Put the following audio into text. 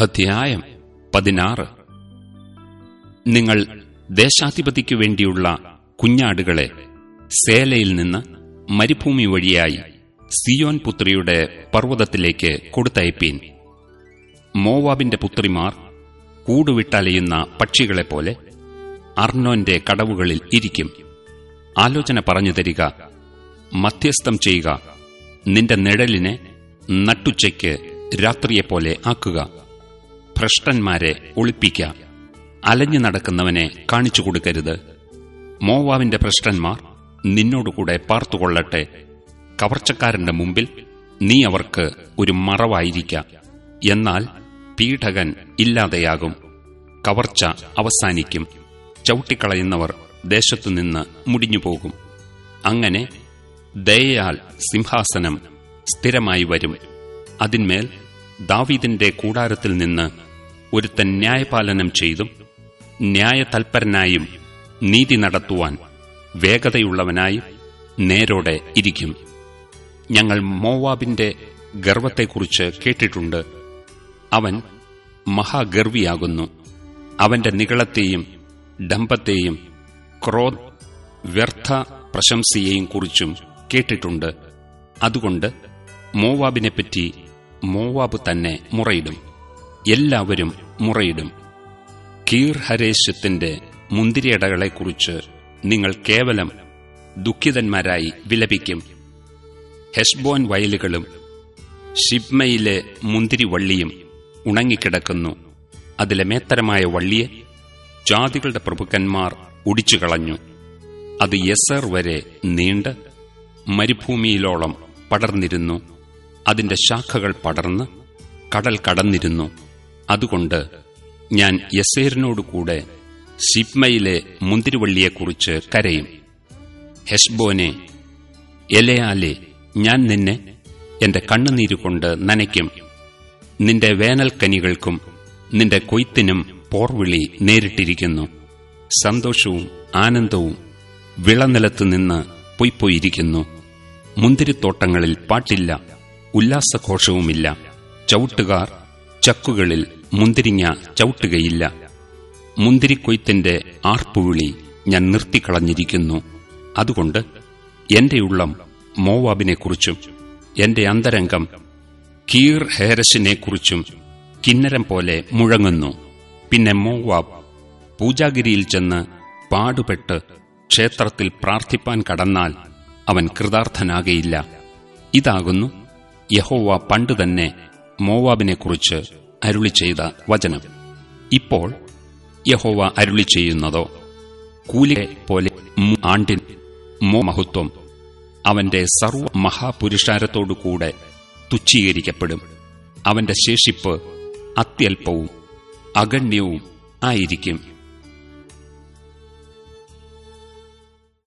അധ്യായം പതിനാറ്. നിങ്ങൾ ദേശാധിപതിക്കു വേണ്ടിയുള്ള കുഞ്ഞാടുകളെ സേലയിൽ നിന്ന് മരുഭൂമി വഴിയായി സിയോൻ പുത്രിയുടെ പർവതത്തിലേക്ക് കൊടുത്തയപ്പീൻ. മോവാബിന്റെ പുത്രിമാർ കൂടുവിട്ടലയുന്ന പക്ഷികളെപ്പോലെ അർണോന്റെ കടവുകളിൽ ഇരിക്കും. ആലോചന പറഞ്ഞു തരിക മധ്യസ്ഥം ചെയ്യുക നിന്റെ നിഴലിനെ നട്ടുച്ചയ്ക്ക് രാത്രിയെപ്പോലെ ആക്കുക. ഭ്രഷ്ടന്മാരെ ഒളിപ്പിക്ക. അലഞ്ഞു നടക്കുന്നവനെ കാണിച്ചു കൊടുക്കരുത്. മോവാവിന്റെ ഭ്രഷ്ടന്മാർ നിന്നോടുകൂടെ പാർത്തുകൊള്ളട്ടെ. കവർച്ചക്കാരന്റെ മുമ്പിൽ നീ അവർക്ക് ഒരു മറവായിരിക്ക. എന്നാൽ പീഠകൻ ഇല്ലാതെയാകും. കവർച്ച അവസാനിക്കും. ചവിട്ടിക്കളയുന്നവർ ദേശത്തുനിന്ന് മുടിഞ്ഞുപോകും. അങ്ങനെ ദയയാൽ സിംഹാസനം സ്ഥിരമായി വരും. അതിന്മേൽ ദാവീദിന്റെ കൂടാരത്തിൽ നിന്ന് ഒരുത്തൻ ന്യായപാലനം ചെയ്തും ന്യായതൽപരനായും നീതി നടത്തുവാൻ വേഗതയുള്ളവനായും നേരോടെ ഇരിക്കും. ഞങ്ങൾ മോവാബിന്റെ ഗർവത്തെക്കുറിച്ച് കേട്ടിട്ടുണ്ട്. അവൻ മഹാഗർവിയാകുന്നു. അവന്റെ നികളത്തെയും ഡംബത്തെയും ക്രോ വ്യർത്ഥ പ്രശംസയെയും കുറിച്ചും കേട്ടിട്ടുണ്ട്. അതുകൊണ്ട് മോവാബിനെപ്പറ്റി മോവാബ് തന്നെ മുറയിടും. എല്ലാവരും മുറയിടും. കീർ ഹരേശത്തിന്റെ മുന്തിരിയടകളെക്കുറിച്ച് നിങ്ങൾ കേവലം ദുഃഖിതന്മാരായി വിലപിക്കും. ഹെസ്ബോൻ വയലുകളും ഷിബ്മയിലെ മുന്തിരിവള്ളിയും ഉണങ്ങിക്കിടക്കുന്നു. അതിലെ മേത്തരമായ വള്ളിയെ ജാതികളുടെ പ്രഭുക്കന്മാർ ഒടിച്ചുകളഞ്ഞു അത് യസർ വരെ നീണ്ട് മരുഭൂമിയിലോളം പടർന്നിരുന്നു. അതിന്റെ ശാഖകൾ പടർന്ന് കടൽ കടന്നിരുന്നു. അതുകൊണ്ട് ഞാൻ യസേറിനോടുകൂടെ സിപ്മയിലെ മുന്തിരിവള്ളിയെക്കുറിച്ച് കരയും. ഹെഷ്ബോനെ എലയാലെ ഞാൻ നിന്നെ എന്റെ കണ്ണുനീരുകൊണ്ട് നനയ്ക്കും. നിന്റെ വേനൽക്കനികൾക്കും നിന്റെ കൊയ്ത്തിനും പോർവിളി നേരിട്ടിരിക്കുന്നു. സന്തോഷവും ആനന്ദവും വിളനിലത്തുനിന്ന് പൊയ്പോയിരിക്കുന്നു മുന്തിരിത്തോട്ടങ്ങളിൽ പാട്ടില്ല. ഉല്ലാസഘോഷവുമില്ല ചവിട്ടുകാർ ചക്കുകളിൽ മുന്തിരിങ്ങ ചവിട്ടുകയില്ല. മുന്തിരിക്കൊയ്ത്തിന്റെ ആർപ്പുവിളി ഞാൻ നിർത്തിക്കളഞ്ഞിരിക്കുന്നു. അതുകൊണ്ട് എന്റെ ഉള്ളം മോവാബിനെക്കുറിച്ചും എന്റെ അന്തരംഗം കീർ ഹേരസിനെക്കുറിച്ചും കിന്നരം പോലെ മുഴങ്ങുന്നു. പിന്നെ മോവാബ് പൂജാഗിരിയിൽ ചെന്ന് പാടുപെട്ട് ക്ഷേത്രത്തിൽ പ്രാർത്ഥിപ്പാൻ കടന്നാൽ അവൻ കൃതാർത്ഥനാകയില്ല. ഇതാകുന്നു യഹോവ പണ്ടുതന്നെ മോവാബിനെക്കുറിച്ച് അരുളി ചെയ്ത വചനം. ഇപ്പോൾ യഹോവ അരുളി ചെയ്യുന്നതോ കൂലിയെ പോലെ ആണ്ടിൻ മോ മഹത്വം അവന്റെ സർവ മഹാപുരുഷാരത്തോടുകൂടെ തുച്ഛീകരിക്കപ്പെടും. അവന്റെ ശേഷിപ്പ് അത്യല്പവും അഗണ്യവും ആയിരിക്കും.